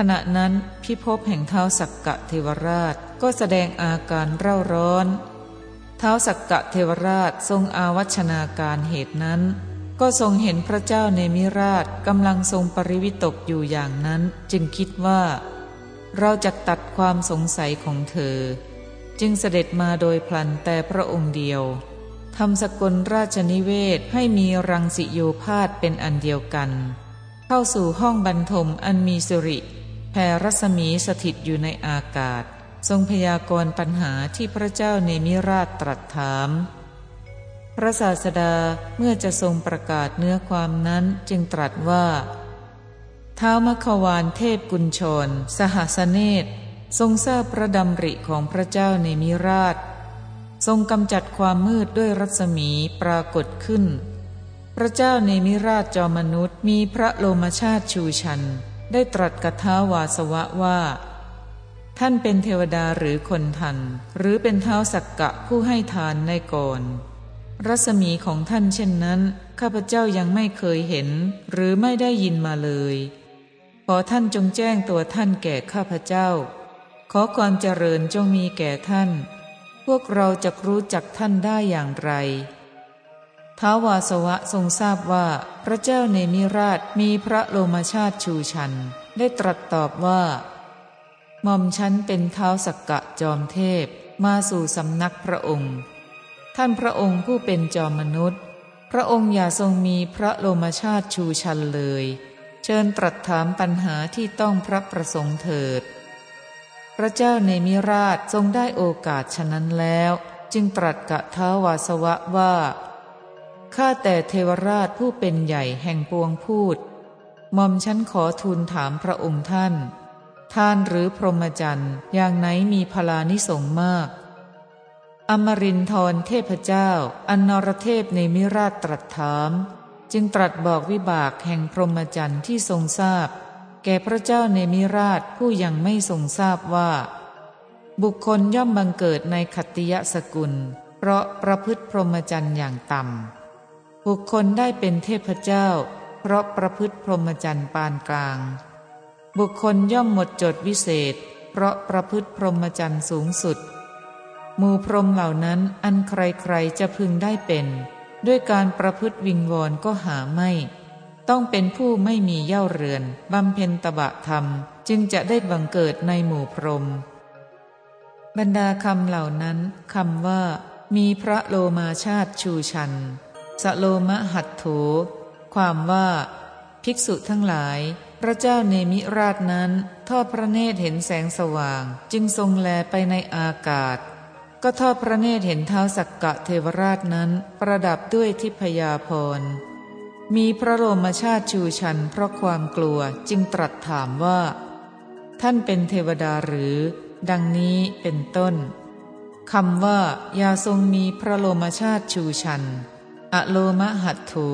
ขณะนั้นพิภพแห่งเท้าสักกะเทวราชก็แสดงอาการเร่าร้อนเท้าสักกะเทวราชทรงอาวัชนาการเหตุนั้น ก็ทรงเห็นพระเจ้าเนมิราชกำลังทรงปริวิตกอยู่อย่างนั้น จึงคิดว่า เราจะตัดความสงสัยของเธอ จึงเสด็จมาโดยพลันแต่พระองค์เดียวทำสกลราชนิเวศให้มีรังสิโยพาดเป็นอันเดียวกัน เข้าสู่ห้องบรรทมอันมีสิริ แผ่รัศมีสถิตอยู่ในอากาศ ทรงพยากรณ์ปัญหาที่พระเจ้าเนมิราชตรัสถาม พระศาสดาเมื่อจะทรงประกาศเนื้อความนั้นจึงตรัสว่าท้ามขวานเทพกุญชร สหสเนตทรงทราบพระดำริของพระเจ้าเนมิราช ทรงกำจัดความมืดด้วยรัศมีปรากฏขึ้น พระเจ้าเนมิราชจอมนุษย์มีพระโลมชาติชูชัน ได้ตรัสกับท้าวาสวะว่า ท่านเป็นเทวดาหรือคนทัน หรือเป็นเท้าสักกะผู้ให้ทานในก่อน รัศมีของท่านเช่นนั้น ข้าพเจ้ายังไม่เคยเห็น หรือไม่ได้ยินมาเลย ขอท่านจงแจ้งตัวท่านแก่ข้าพเจ้า ขอความเจริญจงมีแก่ท่าน พวกเราจะรู้จักท่านได้อย่างไร ท้าวาสวะทรงทราบว่า พระเจ้าเนมิราชมีพระโลมาชาติชูชัน ได้ตรัสตอบว่าหม่อมฉันเป็นเท้าสักกะจอมเทพมาสู่สำนักพระองค์ ท่านพระองค์ผู้เป็นจอมมนุษย์ พระองค์อย่าทรงมีพระโลมาชาติชูชันเลย เชิญตรัสถามปัญหาที่ต้องพระประสงค์เถิด พระเจ้าเนมิราชทรงได้โอกาสฉะนั้นแล้ว จึงตรัสกับท้าวาสวะว่า ข้าแต่เทวราชผู้เป็นใหญ่แห่งปวงพูดหม่อมฉันขอทูลถามพระองค์ท่าน ท่านหรือพรหมจรรย์อย่างไหนมีพลานิสงมาก อมรินทร์เทพเจ้า อันนรเทพในมิราชตรัสถาม จึงตรัสบอกวิบากแห่งพรหมจรรย์ที่ทรงทราบ แก่พระเจ้าในมิราชผู้ยังไม่ทรงทราบว่า บุคคลย่อมบังเกิดในขัตติยสกุล เพราะประพฤติพรหมจรรย์อย่างต่ำ บุคคลได้เป็นเทพเจ้า เพราะประพฤติพรหมจรรย์ปานกลาง บุคคลย่อมหมดจดวิเศษ เพราะประพฤติพรหมจรรย์สูงสุดหมู่พรหมเหล่านั้นอันใครๆจะพึงได้เป็น ด้วยการประพฤติวิงวอนก็หาไม่ ต้องเป็นผู้ไม่มีเย่าเรือนบำเพ็ญตบะธรรมจึงจะได้บังเกิดในหมู่พรหมบรรดาคำเหล่านั้นคำว่า มีพระโลมาชาติชูชัน สโลมหัตโถ ความว่า ภิกษุทั้งหลาย พระเจ้าเนมิราชนั้น ทอดพระเนตรเห็นแสงสว่าง จึงทรงแลไปในอากาศ ก็ทอดพระเนตรเห็นเท้าสักกะเทวราชนั้น ประดับด้วยทิพยาพรมีพระโลมชาติชูชันเพราะความกลัวจึงตรัสถามว่า ท่านเป็นเทวดาหรือ ดังนี้เป็นต้นคำว่า ยาทรงมีพระโลมชาติชูชัน อโลมหัตถู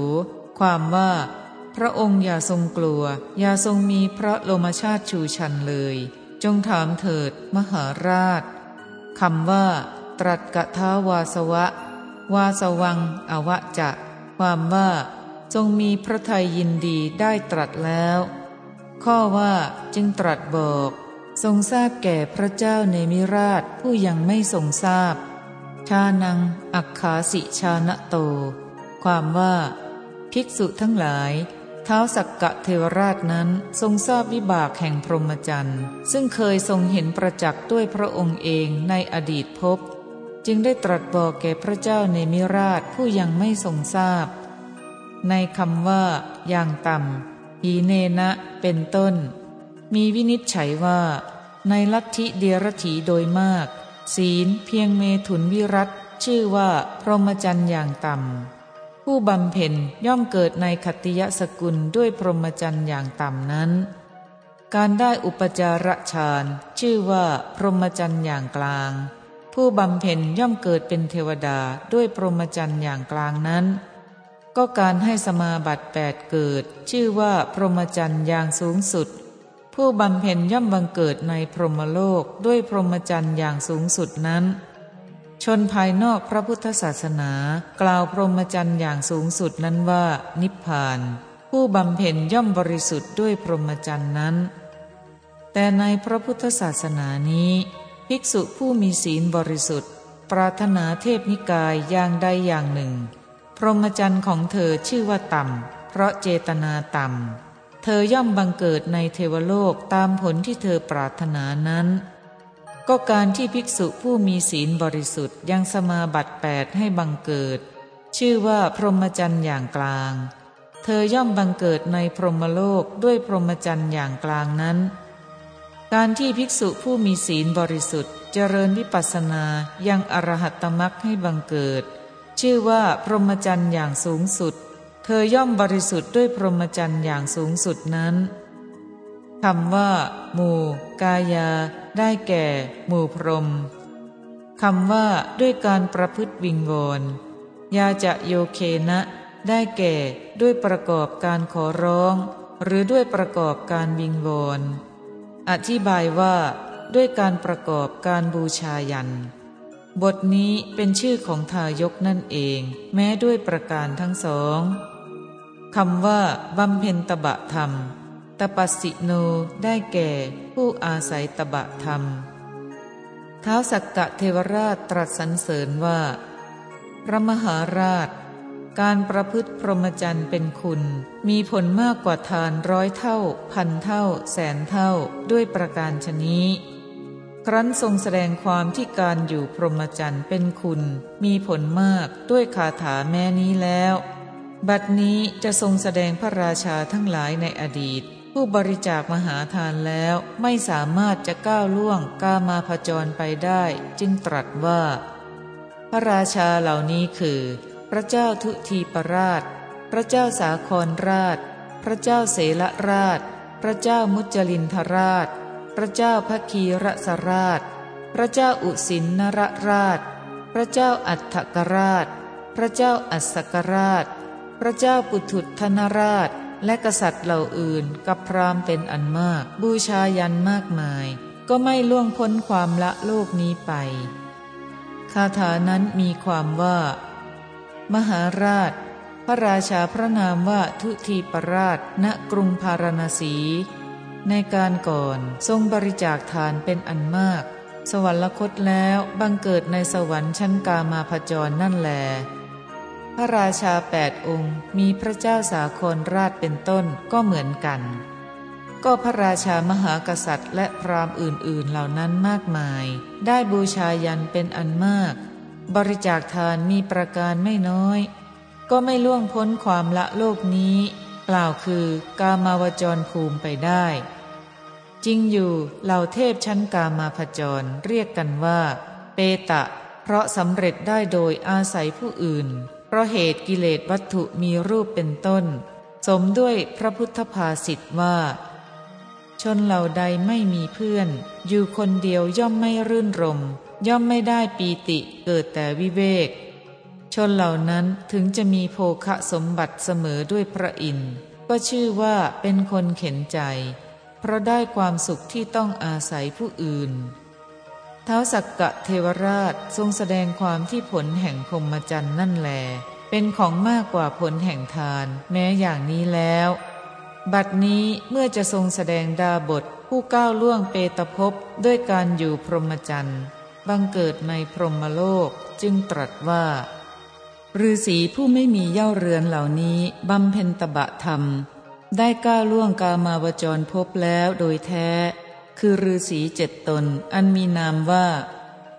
ความว่า พระองค์อย่าทรงกลัว อย่าทรงมีพระโลมชาติชูชันเลย จงถามเถิดมหาราชคำว่า ตรัสกะท้าวาสวะ วาสวัง อวะจะ ความว่า ทรงมีพระทัยยินดีได้ตรัสแล้ว ข้อว่าจึงตรัสบอก ทรงทราบแก่พระเจ้าเนมิราชผู้ยังไม่ทรงทราบชานัง อักขาสิชาณโต ความว่า ภิกษุทั้งหลายเท้าสักกะเทวราชนั้นทรงทราบวิบากแห่งพรหมจรรย์ซึ่งเคยทรงเห็นประจักษ์ด้วยพระองค์เองในอดีตพบ จึงได้ตรัสบอกแก่พระเจ้าในมิราชผู้ยังไม่ทรงทราบ ในคำว่า อย่างต่ำหีเนนะเป็นต้น มีวินิจฉัยว่า ในลัทธิเดียรถีโดยมาก ศีลเพียงเมถุนวิรัตชื่อว่าพรหมจรรย์อย่างต่ำ ผู้บำเพ็ญย่อมเกิดในคติยสกุลด้วยพรหมจรรย์อย่างต่ำนั้น การได้อุปจาระฌานชื่อว่าพรหมจรรย์อย่างกลาง ผู้บำเพ็ญย่อมเกิดเป็นเทวดาด้วยพรหมจรรย์อย่างกลางนั้น ก็การให้สมาบัติแปดเกิด ชื่อว่าพรหมจรรย์อย่างสูงสุด ผู้บำเพ็ญย่อมบังเกิดในพรหมโลกด้วยพรหมจรรย์อย่างสูงสุดนั้น ชนภายนอกพระพุทธศาสนา กล่าวพรหมจรรย์อย่างสูงสุดนั้นว่า นิพพาน ผู้บำเพ็ญย่อมบริสุทธิ์ด้วยพรหมจรรย์นั้น แต่ในพระพุทธศาสนานี้ ภิกษุผู้มีศีลบริสุทธิ์ ปรารถนาเทพนิกายอย่างใดอย่างหนึ่ง พรหมจรรย์ของเธอชื่อว่าต่ำ เพราะเจตนาต่ำ เธอย่อมบังเกิดในเทวโลกตามผลที่เธอปรารถนานั้น ก็การที่ภิกษุผู้มีศีลบริสุทธิ์ยังสมาบัติแปดให้บังเกิด ชื่อว่าพรหมจรรย์อย่างกลาง เธอย่อมบังเกิดในพรหมโลกด้วยพรหมจรรย์อย่างกลางนั้น การที่ภิกษุผู้มีศีลบริสุทธิ์ เจริญวิปัสสนายังอรหัตตมักให้บังเกิด ชื่อว่าพรหมจรรย์อย่างสูงสุด เธอย่อมบริสุทธิ์ด้วยพรหมจรรย์อย่างสูงสุดนั้นคำว่าหมู่กายา ได้แก่ หมู่พรมคำว่าด้วยการประพฤติวิงวอนยาจะโยเคนะ ได้แก่ด้วยประกอบการขอร้อง หรือด้วยประกอบการวิงวอนอธิบายว่า ด้วยการประกอบการบูชายัน บทนี้เป็นชื่อของทายกนั่นเอง แม้ด้วยประการทั้งสองคำว่าบำเพ็ญตบะธรรม ตปัสสิโนได้แก่ผู้อาศัยตบะธรรม ท้าวสักกะเทวราชตรัสสรรเสริญว่า พระมหาราช การประพฤติพรหมจรรย์เป็นคุณ มีผลมากกว่าทานร้อยเท่า พันเท่า แสนเท่าด้วยประการชนี้ ครั้นทรงแสดงความที่การอยู่พรหมจรรย์เป็นคุณ มีผลมากด้วยคาถาแม่นี้แล้ว บัดนี้จะทรงแสดงพระราชาทั้งหลายในอดีต ผู้บริจาคมหาทานแล้วไม่สามารถจะก้าวล่วงกามาผจรไปได้ จึงตรัสว่า พระราชาเหล่านี้คือ พระเจ้าทุทีปราช พระเจ้าสาครราช พระเจ้าเสลราช พระเจ้ามุจลินทราช พระเจ้าพคีรสราช พระเจ้าอุสินนรราช พระเจ้าอัฏฐกราช พระเจ้าอัศกราช พระเจ้าปุถุทนราช และกษัตริย์เหล่าอื่นกับพรามเป็นอันมาก บูชายันมากมาย ก็ไม่ล่วงพ้นความละโลกนี้ไป คาถานั้นมีความว่า มหาราช พระราชาพระนามว่าทุทีปราชณกรุงพาราณสี ในการก่อนทรงบริจาคทานเป็นอันมาก สวรรคตแล้วบังเกิดในสวรรค์ชั้นกามาพจรนั่นแหล พระราชาแปดองค์มีพระเจ้าสาครราชเป็นต้นก็เหมือนกัน ก็พระราชามหากษัตริย์และพราหมณ์อื่นๆเหล่านั้นมากมาย ได้บูชายันเป็นอันมาก บริจาคทานมีประการไม่น้อย ก็ไม่ล่วงพ้นความละโลกนี้กล่าวคือกามาวจรภูมิไปได้ จริงอยู่เหล่าเทพชั้นกามาพจรเรียกกันว่า เปตะ เพราะสำเร็จได้โดยอาศัยผู้อื่น ราะเหตุกิเลสวัตถุมีรูปเป็นต้น สมด้วยพระพุทธภาษิตว่า ชนเหล่าใดไม่มีเพื่อน อยู่คนเดียวย่อมไม่รื่นรม ย่อมไม่ได้ปีติเกิดแต่วิเวก ชนเหล่านั้นถึงจะมีโภคะสมบัติเสมอด้วยพระอินทร์ก็ชื่อว่าเป็นคนเข็นใจ เพราะได้ความสุขที่ต้องอาศัยผู้อื่น ท้าสักกะเทวราชทรงแสดงความที่ผลแห่งพรมจันทร์นั่นแล เป็นของมากกว่าผลแห่งทาน แม้อย่างนี้แล้ว บัดนี้เมื่อจะทรงแสดงดาบท ผู้ก้าวล่วงเปตภพด้วยการอยู่พรหมจรรย์บังเกิดในพรหมโลกจึงตรัสว่าฤาษีผู้ไม่มีเย่าเรือนเหล่านี้บำเพ็ญตบะธรรม ได้ก้าวล่วงกามาวจรพบแล้วโดยแท้ คือฤาษีเจ็ดตน อันมีนามว่า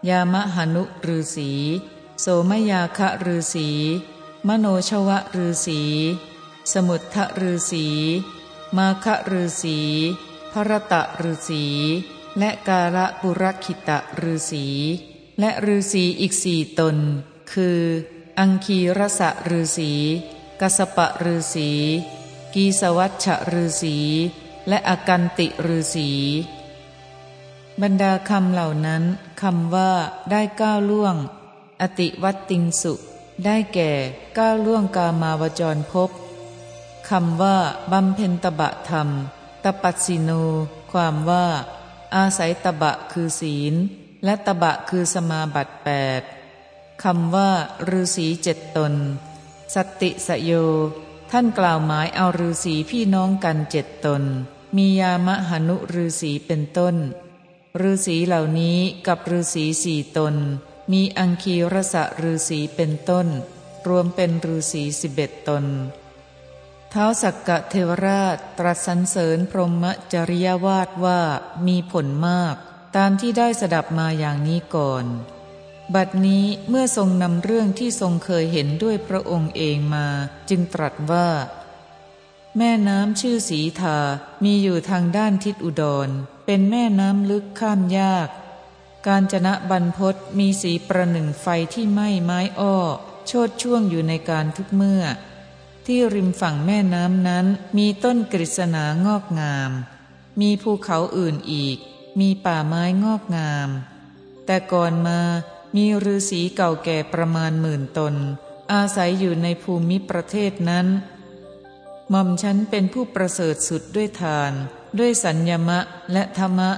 ยามหนุฤาษีโสมยาคะฤาษีมโนชวะฤาษีสมุทธฤาษีมาคะฤาษีพระตะฤาษีและกาละปุรคิตะฤาษีและฤาษีอีกสี่ตน คือ อังคีรสะฤาษีกัสปะฤาษีกีสวัชชะฤาษีและอกันติฤาษี บรรดาคำเหล่านั้นคำว่าได้ก้าวล่วง อติวัตติงสุ ได้แก่ก้าวล่วงกามาวจรภพคำว่าบำเพ็ญตบะธรรม ตปัสสิโน ความว่า อาศัยตบะคือศีล และตบะคือสมาบัติแปดคำว่าฤาษีเจ็ดตน สติสโย ท่านกล่าวหมายเอาฤาษีพี่น้องกันเจ็ดตน มียามหนุฤาษีเป็นต้น ฤาษีเหล่านี้กับฤาษีสี่ตน มีอังคีรสะฤาษีเป็นต้น รวมเป็นฤาษีสิบเอ็ดตนเท้าสักกะเทวราชตรัสสรรเสริญพรหมจริยวาดว่ามีผลมาก ตามที่ได้สดับมาอย่างนี้ก่อน บัดนี้เมื่อทรงนำเรื่องที่ทรงเคยเห็นด้วยพระองค์เองมา จึงตรัสว่า แม่น้ำชื่อสีทามีอยู่ทางด้านทิศอุดร เป็นแม่น้ำลึกข้ามยาก การจนะบรรพศมีสีประหนึ่งไฟที่ไหม้ไม้อ้อ โชดช่วงอยู่ในการทุกเมื่อ ที่ริมฝั่งแม่น้ำนั้นมีต้นกฤษณางอกงาม มีภูเขาอื่นอีก มีป่าไม้งอกงาม แต่ก่อนมามีฤาษีเก่าแก่ประมาณหมื่นตน อาศัยอยู่ในภูมิประเทศนั้นหม่อมฉันเป็นผู้ประเสริฐสุดด้วยทาน ด้วยสัญญมะและธรรมะ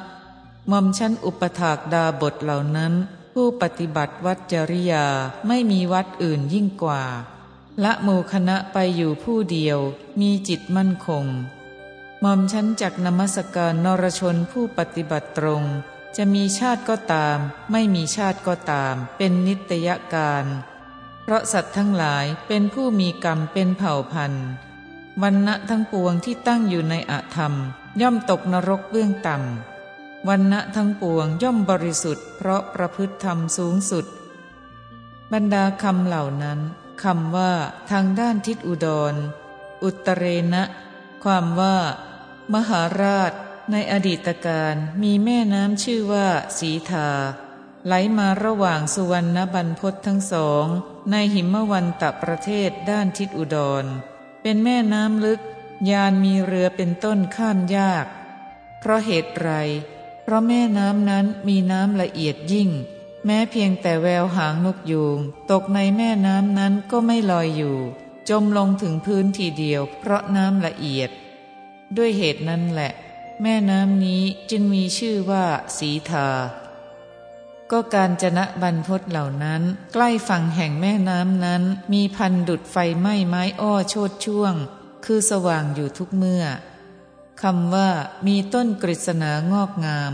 มอมชั้นอุปถากดาบทเหล่านั้น ผู้ปฏิบัติวัดจริยาไม่มีวัดอื่นยิ่งกว่า ละโมคณะไปอยู่ผู้เดียว มีจิตมั่นคงมอมชั้นจักนมัสการนรชนผู้ปฏิบัติตรง จะมีชาติก็ตาม ไม่มีชาติก็ตาม เป็นนิตยการ เพราะสัตว์ทั้งหลายเป็นผู้มีกรรมเป็นเผ่าพันธุ์วันณะทั้งปวงที่ตั้งอยู่ในอธรรม ย่อมตกนรกเบื้องต่ำวันณะทั้งปวงย่อมบริสุทธิ์เพราะประพฤติธรรมสูงสุด บรรดาคำเหล่านั้นคำว่าทางด้านทิศอุดร อุตเรนะ ความว่า มหาราช ในอดีตการมีแม่น้ำชื่อว่าสีทา ไหลมาระหว่างสุวรรณบรรพศทั้งสอง ในหิมวันตะประเทศด้านทิศอุดร เป็นแม่น้ำลึก ยานมีเรือเป็นต้นข้ามยาก เพราะเหตุไร เพราะแม่น้ำนั้นมีน้ำละเอียดยิ่ง แม้เพียงแต่แววหางนกยูงตกในแม่น้ำนั้นก็ไม่ลอยอยู่ จมลงถึงพื้นทีเดียว เพราะน้ำละเอียด ด้วยเหตุนั้นแหละ แม่น้ำนี้จึงมีชื่อว่าสีทา ก็การจนะบรรพศเหล่านั้น ใกล้ฝั่งแห่งแม่น้ำนั้น มีพันดุดไฟไหม้ไม้อ้อโชดช่วง คือสว่างอยู่ทุกเมื่อคำว่ามีต้นกฤษณางอกงาม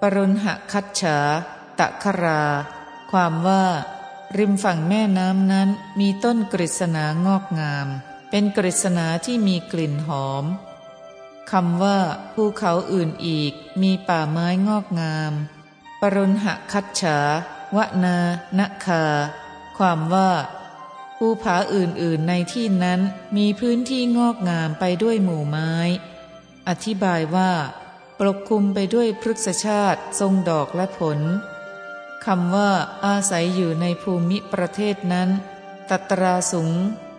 ปรุณหคัตฉา ตะครา ความว่า ริมฝั่งแม่น้ำนั้นมีต้นกฤษณางอกงาม เป็นกฤษณาที่มีกลิ่นหอมคำว่าภูเขาอื่นอีกมีป่าไม้งอกงาม ปรุณหคัตฉาวนานคา ความว่า ภูผาอื่นๆในที่นั้นมีพื้นที่งอกงามไปด้วยหมู่ไม้ อธิบายว่า ปกคลุมไปด้วยพฤกษชาติทรงดอกและผลคำว่า อาศัยอยู่ในภูมิประเทศนั้น ตัตราสุง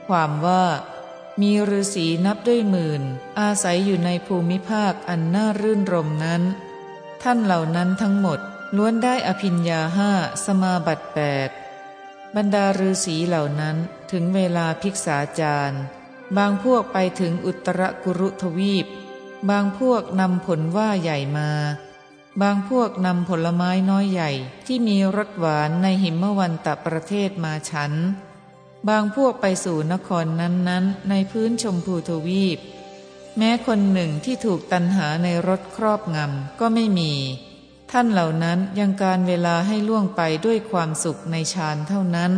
ความว่า มีฤาษีนับด้วยหมื่น อาศัยอยู่ในภูมิภาคอันน่ารื่นรมนั้น ท่านเหล่านั้นทั้งหมดล้วนได้อภิญญาห้าสมาบัติแปด บรรดาฤาษีเหล่านั้นถึงเวลาภิกษาจารย์ บางพวกไปถึงอุตรกุรุทวีป บางพวกนำผลว่าใหญ่มา บางพวกนำผลไม้น้อยใหญ่ที่มีรสหวานในหิมวันตะประเทศมาฉัน บางพวกไปสู่นครนั้นๆ ในพื้นชมพูทวีป แม้คนหนึ่งที่ถูกตันหาในรถครอบงำก็ไม่มี ท่านเหล่านั้นยังการเวลาให้ล่วงไปด้วยความสุขในฌานเท่านั้น